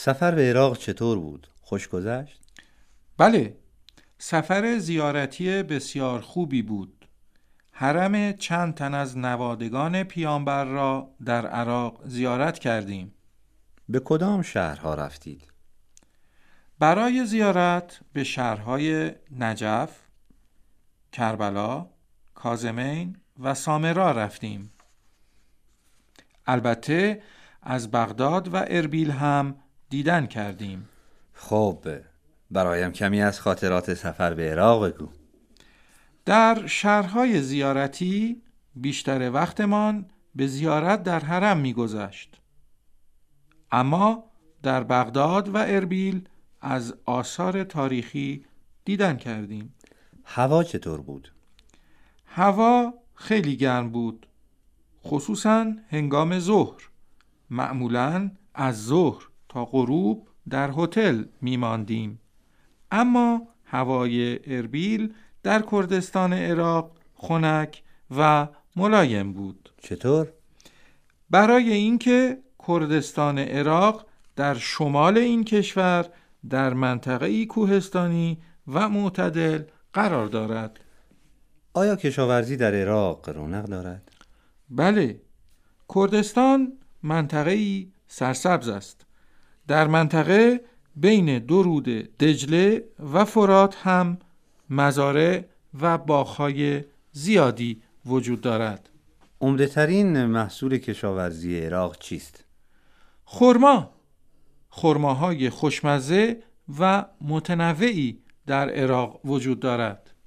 سفر به عراق چطور بود؟ خوش گذشت؟ بله سفر زیارتی بسیار خوبی بود حرم چند تن از نوادگان پیامبر را در عراق زیارت کردیم به کدام شهرها رفتید؟ برای زیارت به شهرهای نجف، کربلا، کازمین و سامرا رفتیم البته از بغداد و اربیل هم دیدن کردیم. خب برایم کمی از خاطرات سفر به عراق بگو. در شهرهای زیارتی بیشتر وقتمان به زیارت در حرم میگذشت. اما در بغداد و اربیل از آثار تاریخی دیدن کردیم. هوا چطور بود؟ هوا خیلی گرم بود خصوصا هنگام ظهر معمولا از ظهر. تا غروب در هتل میماندیم. اما هوای اربیل در کردستان عراق خنک و ملایم بود. چطور؟ برای اینکه کردستان عراق در شمال این کشور در منطقه کوهستانی و معتدل قرار دارد. آیا کشاورزی در عراق رونق دارد؟ بله. کردستان منطقه سرسبز است. در منطقه بین دو رود دجله و فرات هم مزارع و باغهای زیادی وجود دارد. عمده ترین محصول کشاورزی عراق چیست؟ خرما. خرماهای خوشمزه و متنوعی در عراق وجود دارد.